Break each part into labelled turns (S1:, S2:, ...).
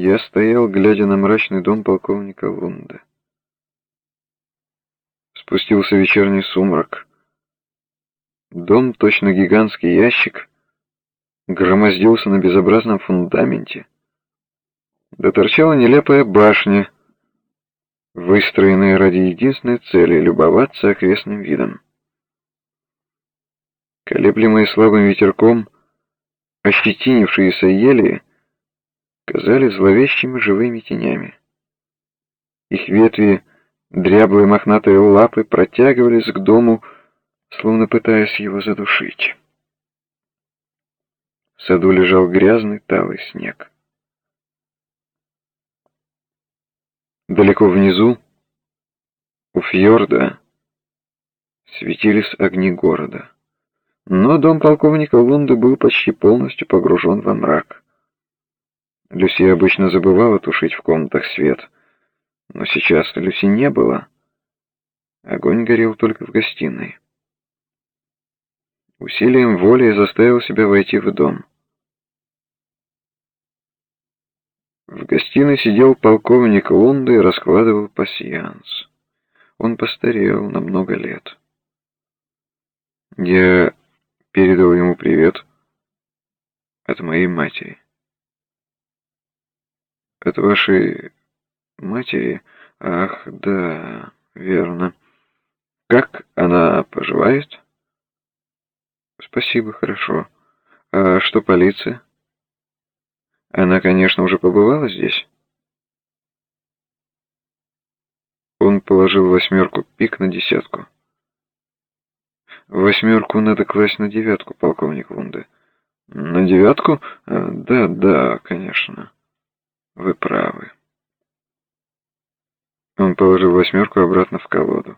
S1: Я стоял, глядя на мрачный дом полковника Лунда. Спустился вечерний сумрак. Дом, точно гигантский ящик, громоздился на безобразном фундаменте. Да торчала нелепая башня, выстроенная ради единственной цели — любоваться окрестным видом. Колеблемые слабым ветерком, ощетинившиеся ели казались зловещими живыми тенями. Их ветви, дряблые мохнатые лапы протягивались к дому, словно пытаясь его задушить. В саду лежал грязный талый снег. Далеко внизу, у фьорда, светились огни города. Но дом полковника Лунда был почти полностью погружен во мрак. Люси обычно забывала тушить в комнатах свет, но сейчас Люси не было. Огонь горел только в гостиной. Усилием воли заставил себя войти в дом. В гостиной сидел полковник Лунда и раскладывал пасьянс. Он постарел на много лет. Я передал ему привет от моей матери. От вашей матери? Ах, да, верно. Как она поживает? Спасибо, хорошо. А что полиция? Она, конечно, уже побывала здесь. Он положил восьмерку пик на десятку. Восьмерку надо класть на девятку, полковник Лунде. На девятку? Э, да, да, конечно. Вы правы. Он положил восьмерку обратно в колоду.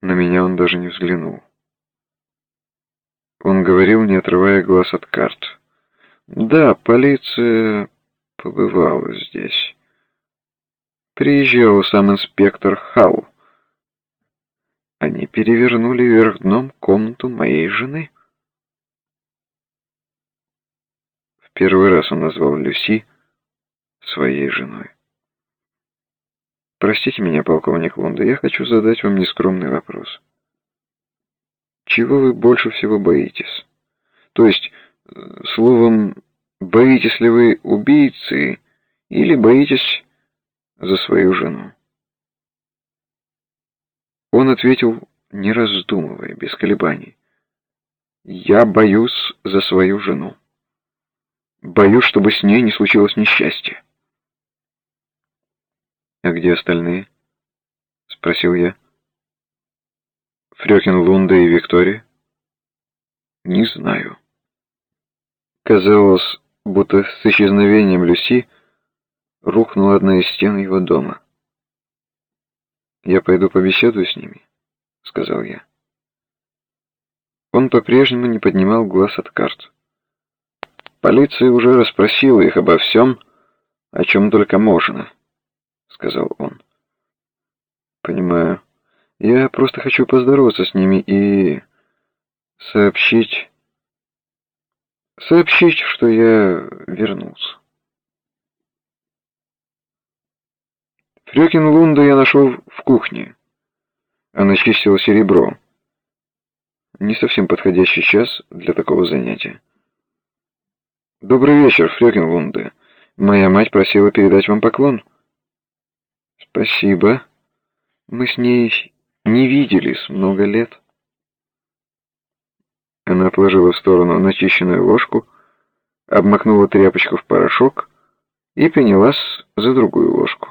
S1: На меня он даже не взглянул. Он говорил, не отрывая глаз от карт. Да, полиция побывала здесь. Приезжал сам инспектор Халл. Они перевернули вверх дном комнату моей жены. В первый раз он назвал Люси своей женой. Простите меня, полковник Лунда, я хочу задать вам нескромный вопрос. Чего вы больше всего боитесь? То есть, словом, боитесь ли вы убийцы или боитесь за свою жену? Он ответил, не раздумывая, без колебаний. «Я боюсь за свою жену. Боюсь, чтобы с ней не случилось несчастье». «А где остальные?» — спросил я. «Фрёкин, Лунда и Виктория?» «Не знаю». Казалось, будто с исчезновением Люси рухнула одна из стен его дома. «Я пойду побеседую с ними», — сказал я. Он по-прежнему не поднимал глаз от карт. «Полиция уже расспросила их обо всем, о чем только можно», — сказал он. «Понимаю. Я просто хочу поздороваться с ними и сообщить... сообщить, что я вернулся». Фрёкин Лунда я нашел в кухне. Она чистила серебро. Не совсем подходящий час для такого занятия. «Добрый вечер, Фрёкин Лунда. Моя мать просила передать вам поклон». «Спасибо. Мы с ней не виделись много лет». Она отложила в сторону начищенную ложку, обмакнула тряпочку в порошок и принялась за другую ложку.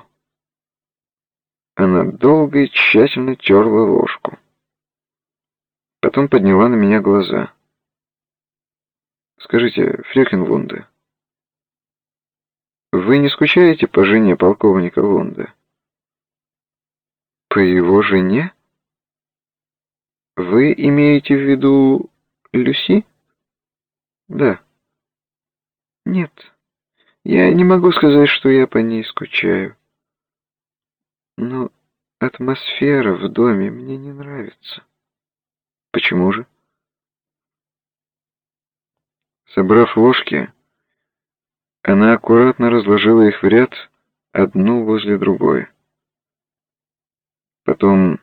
S1: Она долго и тщательно терла ложку. Потом подняла на меня глаза. «Скажите, Фрекенвунде, вы не скучаете по жене полковника Лунда?» «По его жене? Вы имеете в виду Люси?» «Да». «Нет, я не могу сказать, что я по ней скучаю». Но атмосфера в доме мне не нравится. Почему же? Собрав ложки, Она аккуратно разложила их в ряд, одну возле другой. Потом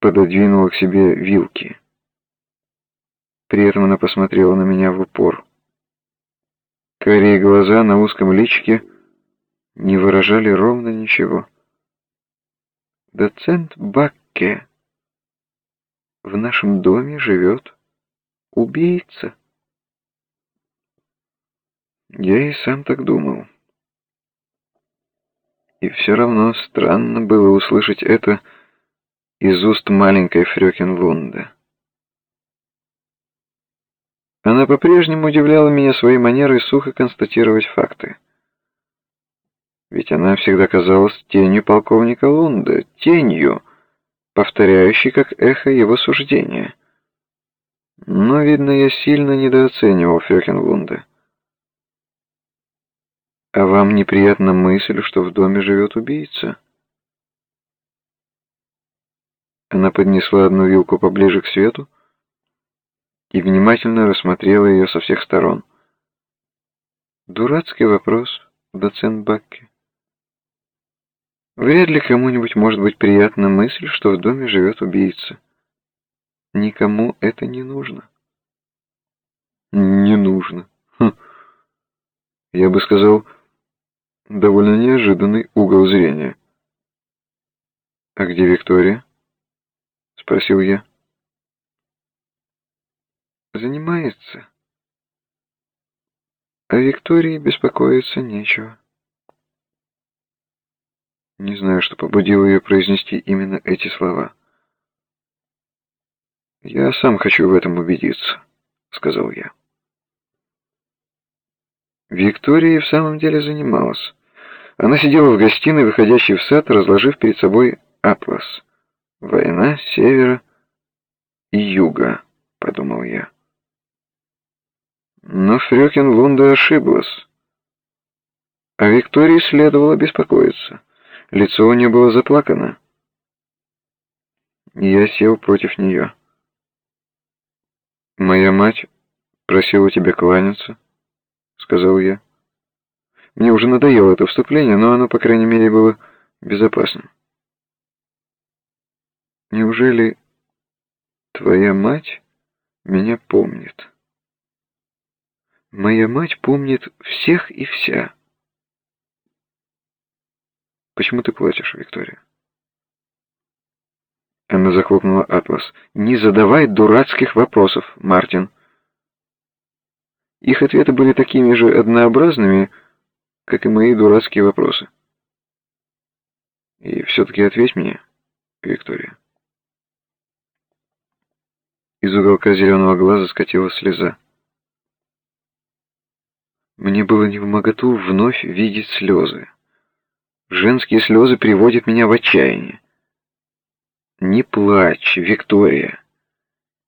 S1: пододвинула к себе вилки. При этом она посмотрела на меня в упор. Карие глаза на узком личике не выражали ровно ничего. «Доцент Бакке, в нашем доме живет убийца». Я и сам так думал. И все равно странно было услышать это из уст маленькой Фрёкинлунда. Она по-прежнему удивляла меня своей манерой сухо констатировать факты. Ведь она всегда казалась тенью полковника Лунда, тенью, повторяющей как эхо его суждения. Но, видно, я сильно недооценивал Фрёкинлунда. «А вам неприятна мысль, что в доме живет убийца?» Она поднесла одну вилку поближе к свету и внимательно рассмотрела ее со всех сторон. «Дурацкий вопрос, доцент Бакки. Вряд ли кому-нибудь может быть приятна мысль, что в доме живет убийца. Никому это не нужно». «Не нужно. Хм. Я бы сказал...» Довольно неожиданный угол зрения. «А где Виктория?» — спросил я. «Занимается. О Виктории беспокоиться нечего». Не знаю, что побудило ее произнести именно эти слова. «Я сам хочу в этом убедиться», — сказал я. Виктория в самом деле занималась. Она сидела в гостиной, выходящей в сад, разложив перед собой атлас. «Война севера и юга», — подумал я. Но Фрёкин Лунда ошиблась. А Виктории следовало беспокоиться. Лицо у нее было заплакано. Я сел против нее. «Моя мать просила тебя кланяться», — сказал я. Мне уже надоело это вступление, но оно, по крайней мере, было безопасным. Неужели твоя мать меня помнит? Моя мать помнит всех и вся. Почему ты плачешь, Виктория? Она захлопнула атлас. «Не задавай дурацких вопросов, Мартин». Их ответы были такими же однообразными, как и мои дурацкие вопросы. И все-таки ответь мне, Виктория. Из уголка зеленого глаза скатилась слеза. Мне было не в моготу вновь видеть слезы. Женские слезы приводят меня в отчаяние. Не плачь, Виктория.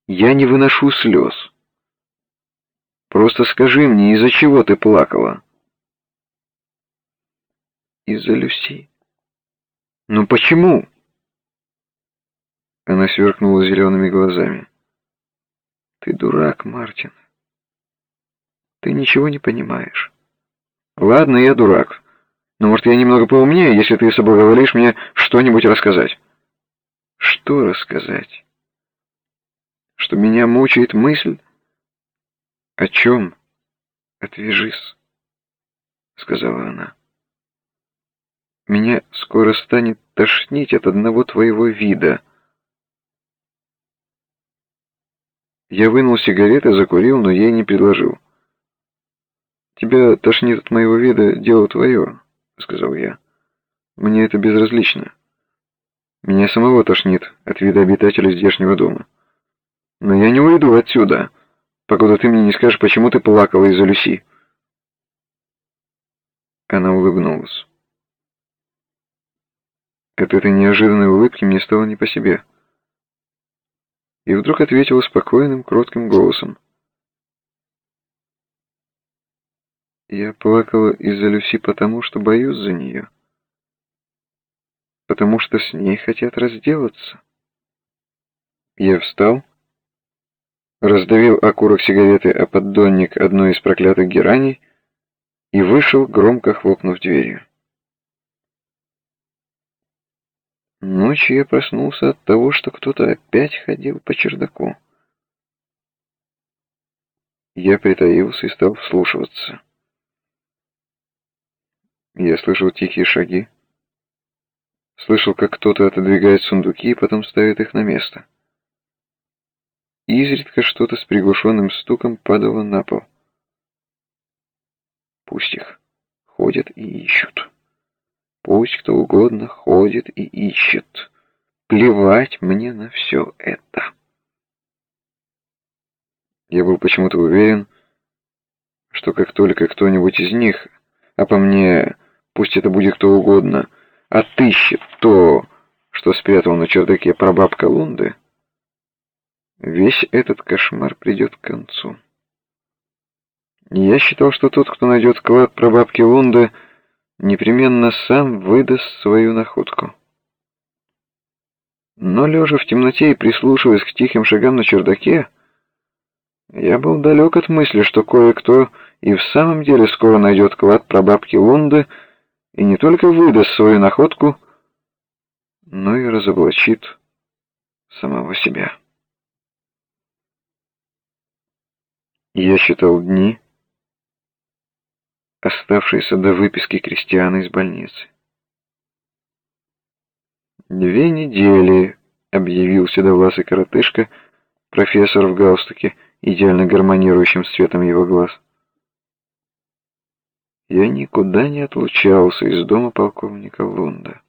S1: Я не выношу слез. Просто скажи мне, из-за чего ты плакала? Из-за Люси. Но почему? Она сверкнула зелеными глазами. Ты дурак, Мартин. Ты ничего не понимаешь. Ладно, я дурак. Но может я немного поумнее, если ты соблаговолишь мне что-нибудь рассказать. Что рассказать? Что меня мучает мысль? О чем? Отвяжись, сказала она. Меня скоро станет тошнить от одного твоего вида. Я вынул сигареты, закурил, но ей не предложил. «Тебя тошнит от моего вида, дело твое», — сказал я. «Мне это безразлично. Меня самого тошнит от вида обитателя здешнего дома. Но я не уйду отсюда, покуда ты мне не скажешь, почему ты плакала из-за Люси». Она улыбнулась. От этой неожиданной улыбки мне стало не по себе. И вдруг ответила спокойным, кротким голосом. Я плакала из-за Люси потому, что боюсь за нее. Потому что с ней хотят разделаться. Я встал, раздавил окурок сигареты о поддонник одной из проклятых гераней и вышел, громко хлопнув дверью. Ночью я проснулся от того, что кто-то опять ходил по чердаку. Я притаился и стал вслушиваться. Я слышал тихие шаги. Слышал, как кто-то отодвигает сундуки и потом ставит их на место. Изредка что-то с приглушенным стуком падало на пол. Пусть их ходят и ищут. Пусть кто угодно ходит и ищет. Плевать мне на все это. Я был почему-то уверен, что как только кто-нибудь из них, а по мне, пусть это будет кто угодно, отыщет то, что спрятал на чердаке прабабка Лунды, весь этот кошмар придет к концу. Я считал, что тот, кто найдет клад прабабки Лунды, непременно сам выдаст свою находку. Но, лежа в темноте и прислушиваясь к тихим шагам на чердаке, я был далек от мысли, что кое-кто и в самом деле скоро найдет клад прабабки Лунды и не только выдаст свою находку, но и разоблачит самого себя. Я считал дни, оставшиеся до выписки крестьяна из больницы. «Две недели», — объявил седовласый коротышка, профессор в галстуке, идеально гармонирующим с цветом его глаз. Я никуда не отлучался из дома полковника Лунда.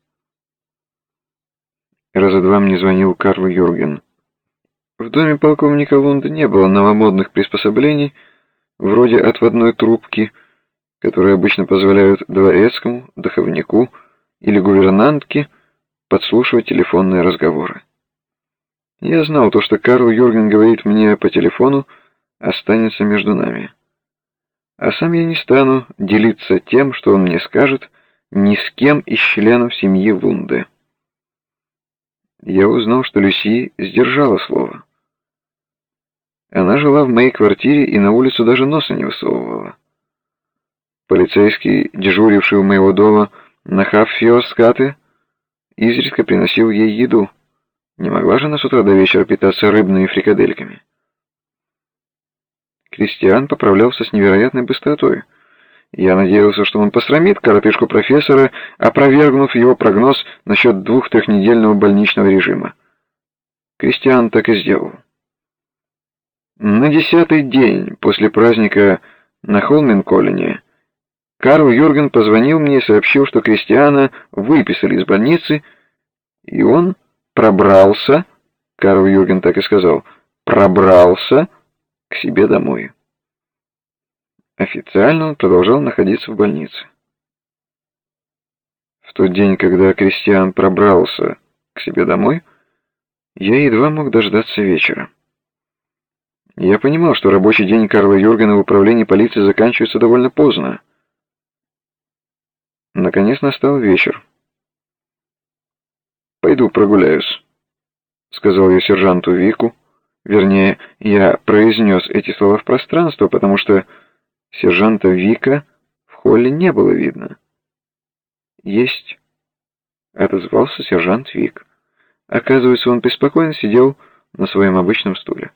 S1: Раза два мне звонил Карл Юрген. В доме полковника Лунда не было новомодных приспособлений, вроде отводной трубки, которые обычно позволяют дворецкому, духовнику или гувернантке подслушивать телефонные разговоры. Я знал, то, что Карл Юрген говорит мне по телефону, останется между нами. А сам я не стану делиться тем, что он мне скажет, ни с кем из членов семьи Вунды. Я узнал, что Люси сдержала слово. Она жила в моей квартире и на улицу даже носа не высовывала. Полицейский, дежуривший у моего дома на Хаффиоскате, изредка приносил ей еду. Не могла же она с утра до вечера питаться рыбными фрикадельками. Кристиан поправлялся с невероятной быстротой. Я надеялся, что он посрамит коротышку профессора, опровергнув его прогноз насчет двух-трехнедельного больничного режима. Кристиан так и сделал. На десятый день после праздника на Холменколлине Карл Юрген позвонил мне и сообщил, что Кристиана выписали из больницы, и он пробрался, Карл Юрген так и сказал, пробрался к себе домой. Официально он продолжал находиться в больнице. В тот день, когда Кристиан пробрался к себе домой, я едва мог дождаться вечера. Я понимал, что рабочий день Карла Юргена в управлении полиции заканчивается довольно поздно. Наконец настал вечер. «Пойду прогуляюсь», — сказал я сержанту Вику. Вернее, я произнес эти слова в пространство, потому что сержанта Вика в холле не было видно. «Есть», — отозвался сержант Вик. Оказывается, он беспокойно сидел на своем обычном стуле.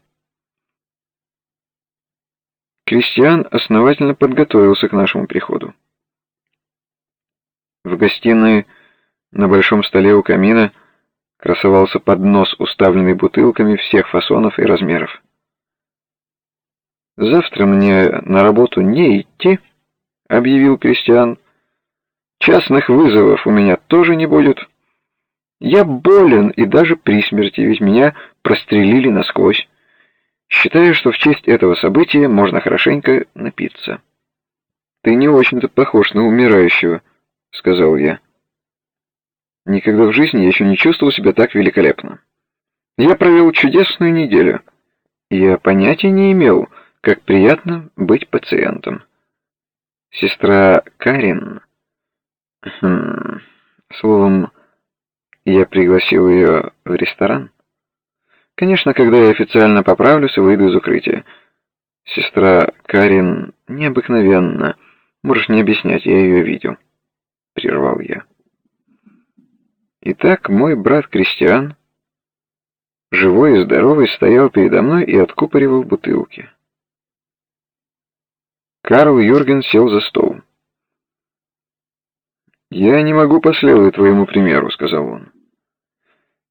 S1: Кристиан основательно подготовился к нашему приходу. В гостиной на большом столе у камина красовался поднос, уставленный бутылками всех фасонов и размеров. «Завтра мне на работу не идти», — объявил Кристиан. «Частных вызовов у меня тоже не будет. Я болен и даже при смерти, ведь меня прострелили насквозь. Считаю, что в честь этого события можно хорошенько напиться». «Ты не очень-то похож на умирающего», — сказал я. Никогда в жизни я еще не чувствовал себя так великолепно. Я провел чудесную неделю. Я понятия не имел, как приятно быть пациентом. Сестра Карин... Хм, словом, я пригласил ее в ресторан. Конечно, когда я официально поправлюсь и выйду из укрытия. Сестра Карин необыкновенна Можешь не объяснять, я ее видел. Прервал я. Итак, мой брат Кристиан, живой и здоровый, стоял передо мной и откупоривал бутылки. Карл Юрген сел за стол. «Я не могу последовать твоему примеру», — сказал он.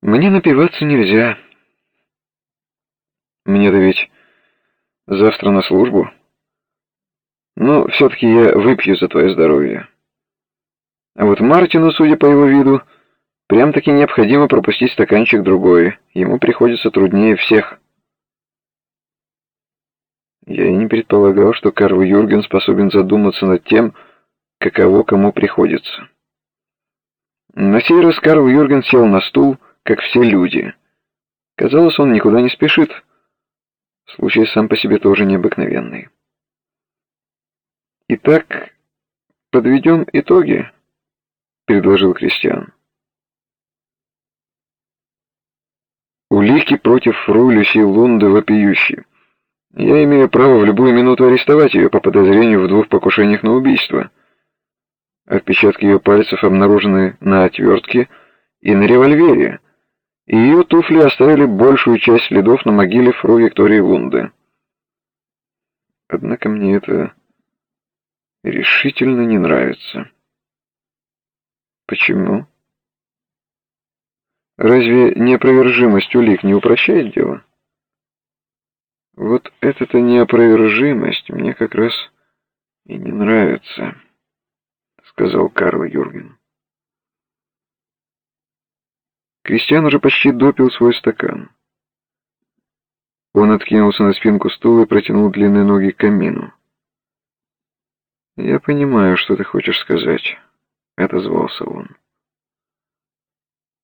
S1: «Мне напиваться нельзя. Мне-то ведь завтра на службу. Но все-таки я выпью за твое здоровье. А вот Мартину, судя по его виду, прям-таки необходимо пропустить стаканчик другой. Ему приходится труднее всех». Я и не предполагал, что Карл Юрген способен задуматься над тем, каково кому приходится. На сей раз Карл Юрген сел на стул, как все люди. Казалось, он никуда не спешит. Случай сам по себе тоже необыкновенный. «Итак, подведем итоги», — предложил Кристиан. Улики против фру Люси Лунды вопиющие. Я имею право в любую минуту арестовать ее по подозрению в двух покушениях на убийство. Отпечатки ее пальцев обнаружены на отвертке и на револьвере, и ее туфли оставили большую часть следов на могиле фру Виктории Лунды. Однако мне это решительно не нравится. Почему? Разве неопровержимость улик не упрощает дело? Вот эта-то неопровержимость мне как раз и не нравится, сказал Карл Юрген. Кристиан уже почти допил свой стакан. Он откинулся на спинку стула и протянул длинные ноги к камину. «Я понимаю, что ты хочешь сказать», — отозвался он.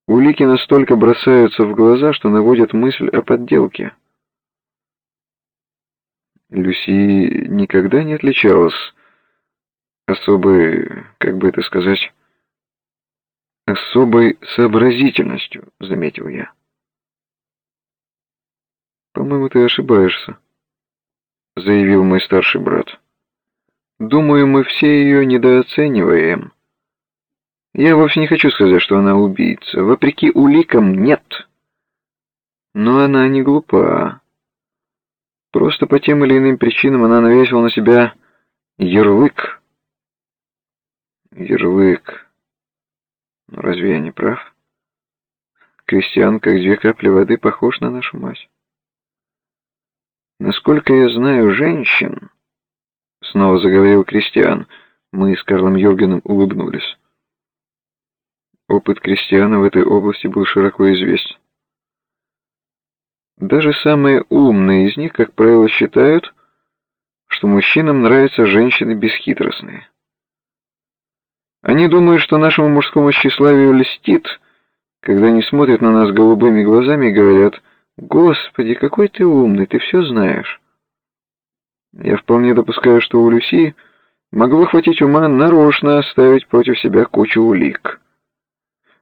S1: Улики настолько бросаются в глаза, что наводят мысль о подделке. Люси никогда не отличалась особой, как бы это сказать, особой сообразительностью, заметил я. По-моему, ты ошибаешься, заявил мой старший брат. Думаю, мы все ее недооцениваем. Я вовсе не хочу сказать, что она убийца. Вопреки уликам, нет. Но она не глупа. Просто по тем или иным причинам она навесила на себя ярлык. Ярлык. Но разве я не прав? Кристиан, как две капли воды, похож на нашу мать. Насколько я знаю женщин, снова заговорил Кристиан, мы с Карлом Йоргеном улыбнулись. Опыт Кристиана в этой области был широко известен. Даже самые умные из них, как правило, считают, что мужчинам нравятся женщины бесхитростные. Они думают, что нашему мужскому тщеславию льстит, когда они смотрят на нас голубыми глазами и говорят «Господи, какой ты умный, ты все знаешь». Я вполне допускаю, что у Люси могло хватить ума нарочно оставить против себя кучу улик.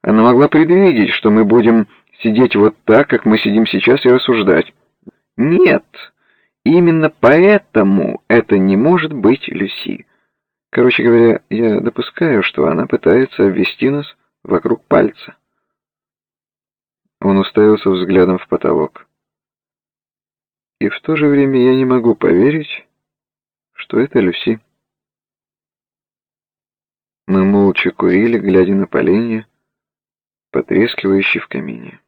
S1: Она могла предвидеть, что мы будем сидеть вот так, как мы сидим сейчас, и рассуждать. Нет, именно поэтому это не может быть Люси. Короче говоря, я допускаю, что она пытается обвести нас вокруг пальца. Он уставился взглядом в потолок. И в то же время я не могу поверить, что это Люси. Мы молча курили, глядя на поленья, потрескивающие в камине.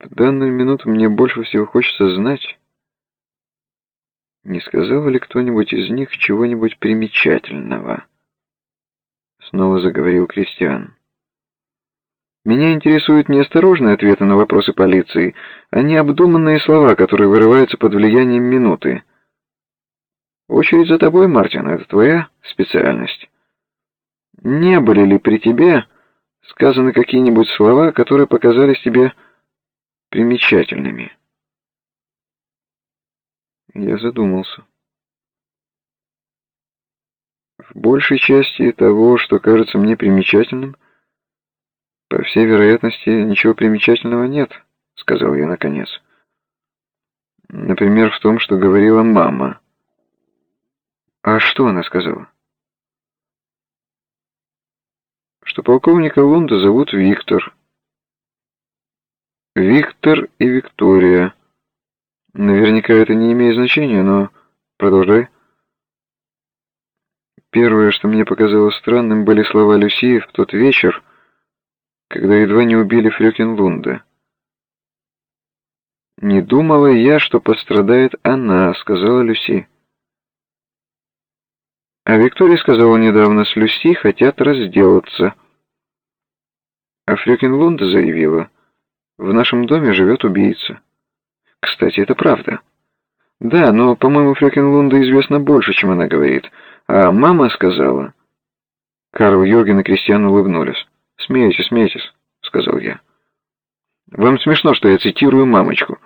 S1: В данную минуту мне больше всего хочется знать, не сказал ли кто-нибудь из них чего-нибудь примечательного. Снова заговорил Кристиан. Меня интересуют не осторожные ответы на вопросы полиции, а необдуманные слова, которые вырываются под влиянием минуты. Очередь за тобой, Мартин, это твоя специальность. Не были ли при тебе сказаны какие-нибудь слова, которые показались тебе примечательными. Я задумался. В большей части того, что кажется мне примечательным, по всей вероятности, ничего примечательного нет, сказал я наконец. Например, в том, что говорила мама. А что она сказала? Что полковника Лунда зовут Виктор. Виктор и Виктория. Наверняка это не имеет значения, но продолжай. Первое, что мне показалось странным, были слова Люси в тот вечер, когда едва не убили Фрёкинлунда. «Не думала я, что пострадает она», — сказала Люси. А Виктория сказала недавно, с Люси хотят разделаться. А Фрёкинлунда заявила, в нашем доме живет убийца. Кстати, это правда. Да, но, по-моему, Фрёкинлунда известно больше, чем она говорит. А мама сказала... Карл Йорген и Кристиан улыбнулись. «Смейтесь, смейтесь», — сказал я. «Вам смешно, что я цитирую мамочку.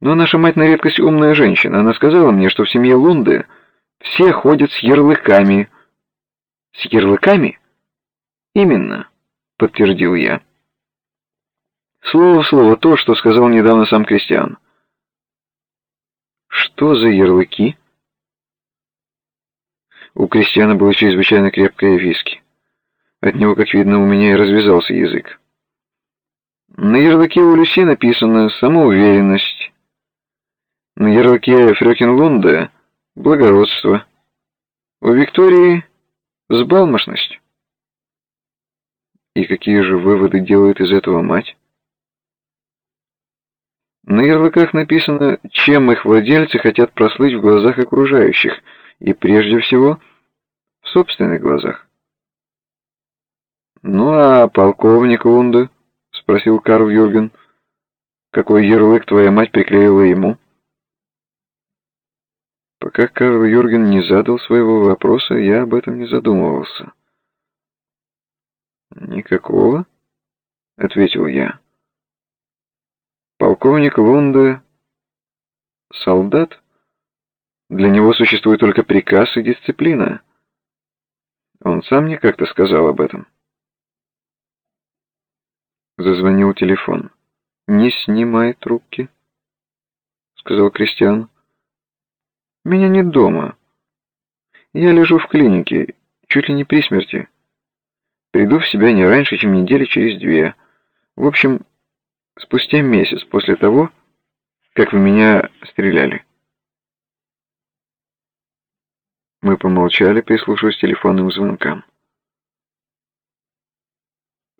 S1: Но наша мать на редкость умная женщина. Она сказала мне, что в семье Лунды все ходят с ярлыками». «С ярлыками?» «Именно», — подтвердил я. Слово в слово то, что сказал недавно сам Кристиан. «Что за ярлыки?» У Кристиана было чрезвычайно крепкое виски. От него, как видно, у меня и развязался язык. На ярлыке у Люси написано «самоуверенность». На ярлыке Фрёкинлунда «благородство». У Виктории «сбалмошность». И какие же выводы делает из этого мать? На ярлыках написано, чем их владельцы хотят прослыть в глазах окружающих, и прежде всего в собственных глазах. «Ну а полковник Лунда?» — спросил Карл Юрген. «Какой ярлык твоя мать приклеила ему?» Пока Карл Юрген не задал своего вопроса, я об этом не задумывался. «Никакого?» — ответил я. Полковник Лунда — солдат. Для него существует только приказ и дисциплина. Он сам мне как-то сказал об этом. Зазвонил телефон. «Не снимай трубки», — сказал Кристиан. «Меня нет дома. Я лежу в клинике, чуть ли не при смерти. Приду в себя не раньше, чем недели через две. В общем, спустя месяц после того, как вы меня стреляли. Мы помолчали, прислушиваясь к телефонным звонкам.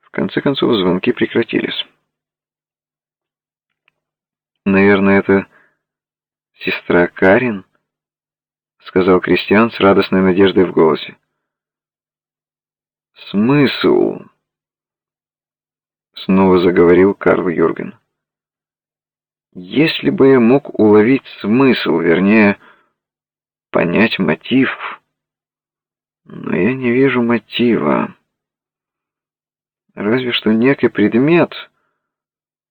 S1: В конце концов, звонки прекратились. «Наверное, это сестра Карин?» — сказал Кристиан с радостной надеждой в голосе. «Смысл?» Снова заговорил Карл Юрген. Если бы я мог уловить смысл, вернее, понять мотив, но я не вижу мотива. Разве что некий предмет,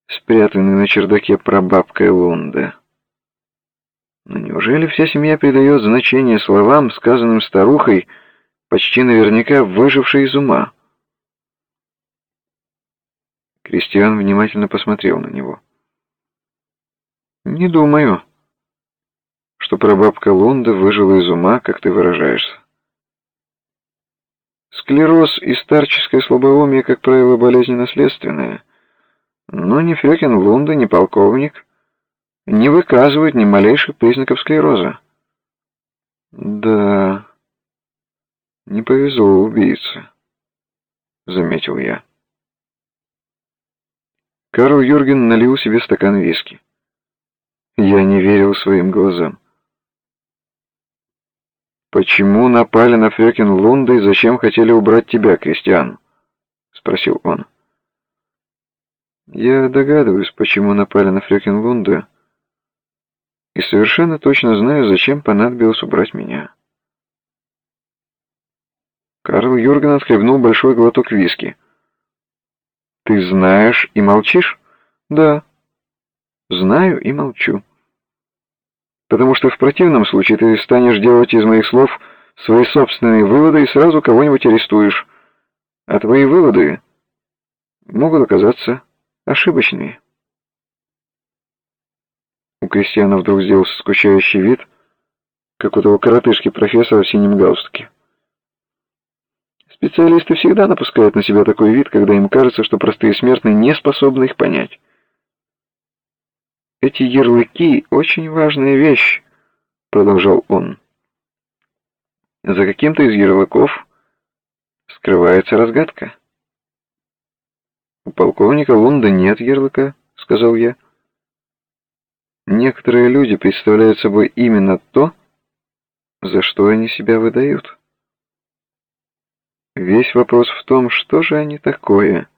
S1: спрятанный на чердаке прабабкой Лунда. Но неужели вся семья придает значение словам, сказанным старухой, почти наверняка выжившей из ума? Кристиан внимательно посмотрел на него. «Не думаю, что прабабка Лунда выжила из ума, как ты выражаешься. Склероз и старческое слабоумие, как правило, болезнь наследственная. Но ни Фрёкин Лунда, ни полковник не выказывают ни малейших признаков склероза. Да, не повезло убийце, заметил я. Карл Юрген налил себе стакан виски. Я не верил своим глазам. «Почему напали на Фрёкин Лунда и зачем хотели убрать тебя, Кристиан?» — спросил он. «Я догадываюсь, почему напали на Фрёкин Лунда, и совершенно точно знаю, зачем понадобилось убрать меня». Карл Юрген отхлебнул большой глоток виски. Ты знаешь и молчишь? Да. Знаю и молчу. Потому что в противном случае ты станешь делать из моих слов свои собственные выводы и сразу кого-нибудь арестуешь. А твои выводы могут оказаться ошибочными. У Кристиана вдруг сделался скучающий вид, как у того коротышки-профессора в синем галстуке. Специалисты всегда напускают на себя такой вид, когда им кажется, что простые смертные не способны их понять. «Эти ярлыки — очень важная вещь», — продолжал он. «За каким-то из ярлыков скрывается разгадка». «У полковника Лунда нет ярлыка», — сказал я. «Некоторые люди представляют собой именно то, за что они себя выдают». Весь вопрос в том, что же они такое.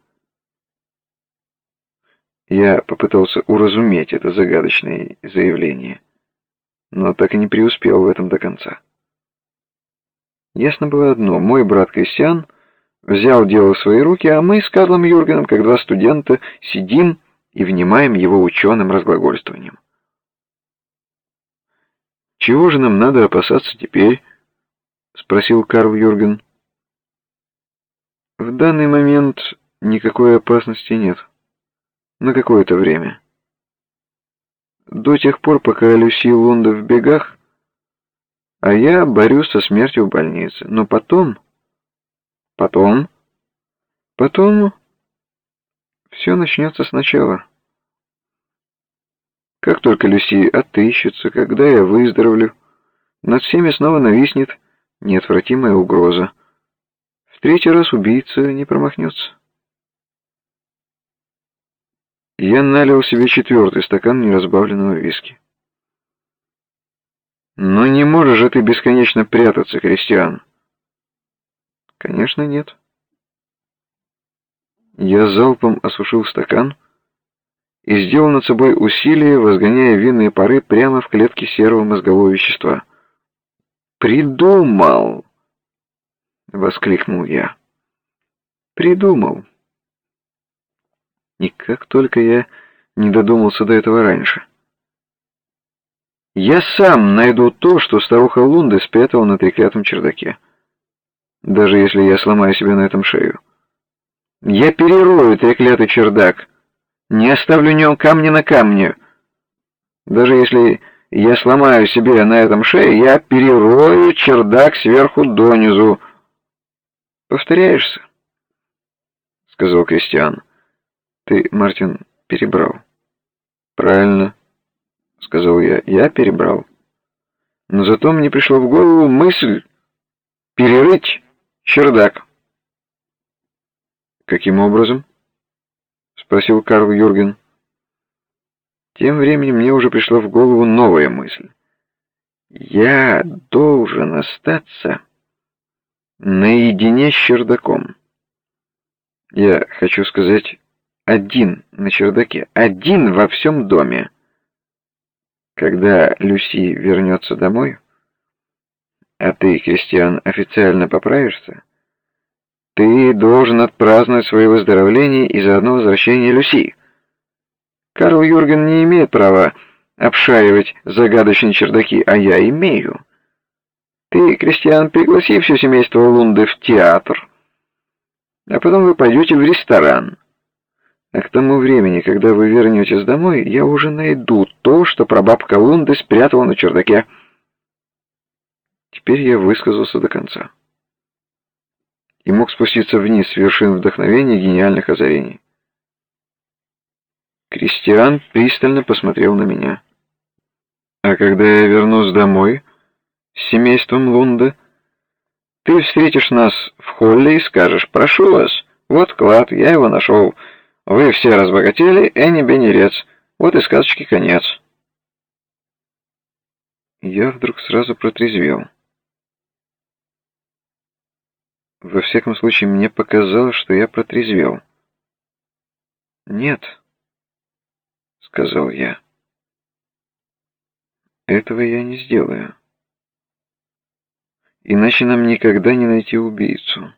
S1: Я попытался уразуметь это загадочное заявление, но так и не преуспел в этом до конца. Ясно было одно, мой брат Кристиан взял дело в свои руки, а мы с Карлом Юргеном, как два студента, сидим и внимаем его ученым разглагольствованием. «Чего же нам надо опасаться теперь?» — спросил Карл Юрген. В данный момент никакой опасности нет. На какое-то время. До тех пор, пока Люси Лунда в бегах, а я борюсь со смертью в больнице. Но потом... Потом... Потом... Все начнется сначала. Как только Люси отыщется, когда я выздоровлю, над всеми снова нависнет неотвратимая угроза. Третий раз убийца не промахнется. Я налил себе четвертый стакан неразбавленного виски. «Но не можешь же ты бесконечно прятаться, Кристиан?» «Конечно, нет». Я залпом осушил стакан и сделал над собой усилие, возгоняя винные пары прямо в клетки серого мозгового вещества. «Придумал!» — воскликнул я. «Придумал». И как только я не додумался до этого раньше. Я сам найду то, что старуха Лунда спрятала на треклятом чердаке. Даже если я сломаю себе на этом шею. Я перерою треклятый чердак. Не оставлю нем камня на камне. Даже если я сломаю себе на этом шею, я перерою чердак сверху донизу. «Повторяешься?» — сказал Кристиан. «Ты, Мартин, перебрал». «Правильно», — сказал я. «Я перебрал. Но зато мне пришла в голову мысль перерыть чердак». «Каким образом?» — спросил Карл Юрген. Тем временем мне уже пришла в голову новая мысль. «Я должен остаться...» наедине с чердаком. Я хочу сказать, один на чердаке, один во всем доме. Когда Люси вернется домой, а ты, Кристиан, официально поправишься, ты должен отпраздновать свое выздоровление и заодно возвращение Люси. Карл Юрген не имеет права обшаривать загадочные чердаки, а я имею. Ты, Кристиан, пригласи все семейство Лунды в театр, а потом вы пойдете в ресторан. А к тому времени, когда вы вернетесь домой, я уже найду то, что прабабка Лунды спрятала на чердаке. Теперь я высказался до конца. И мог спуститься вниз с вершин вдохновения гениальных озарений. Кристиан пристально посмотрел на меня. А когда я вернусь домой с семейством Лунда. Ты встретишь нас в холле и скажешь, прошу вас, вот клад, я его нашел. Вы все разбогатели, Энни Бенерец. Вот и сказочки конец. Я вдруг сразу протрезвел. Во всяком случае, мне показалось, что я протрезвел. «Нет», — сказал я, — «этого я не сделаю» иначе нам никогда не найти убийцу.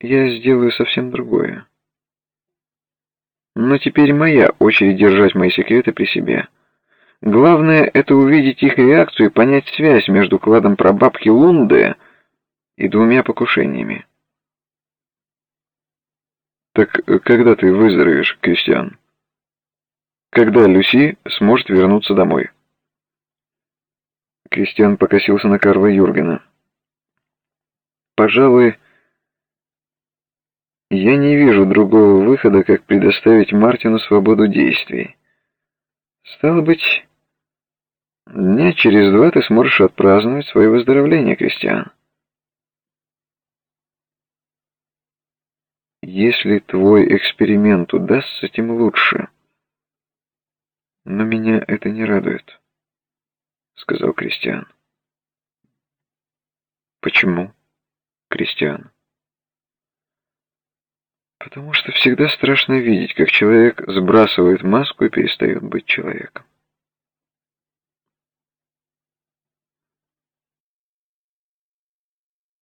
S1: Я сделаю совсем другое. Но теперь моя очередь держать мои секреты при себе. Главное — это увидеть их реакцию и понять связь между кладом прабабки Лунды и двумя покушениями. Так когда ты выздоровеешь, Кристиан? Когда Люси сможет вернуться домой? Кристиан покосился на Карла Юргена. «Пожалуй, я не вижу другого выхода, как предоставить Мартину свободу действий. Стало быть, дня через два ты сможешь отпраздновать свое выздоровление, Кристиан. Если твой эксперимент удастся, тем лучше. Но меня это не радует, сказал Кристиан. Почему, Кристиан? Потому что всегда страшно видеть, как человек сбрасывает маску и перестает быть человеком.